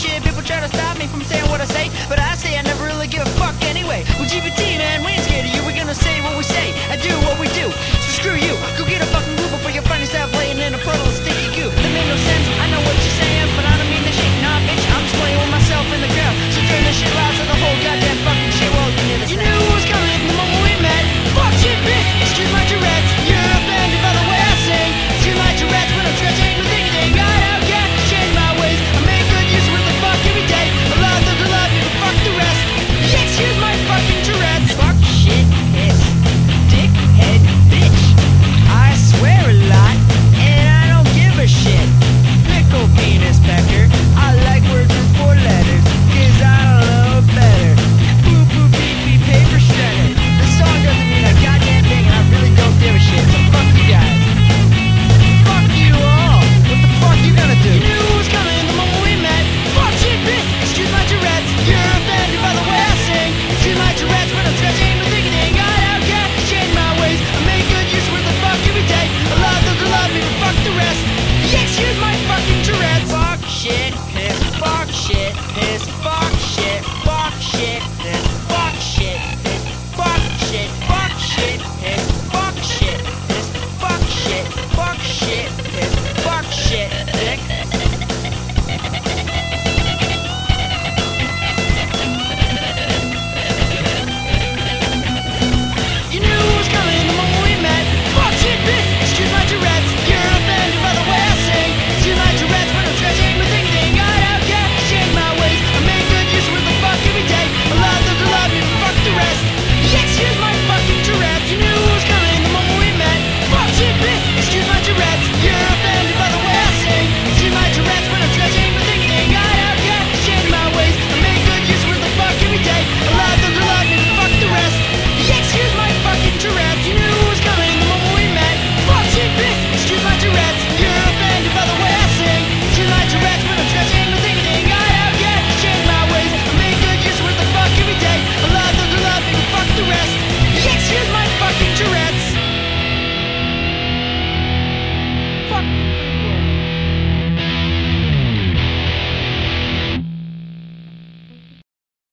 People try to stop me from saying what I say.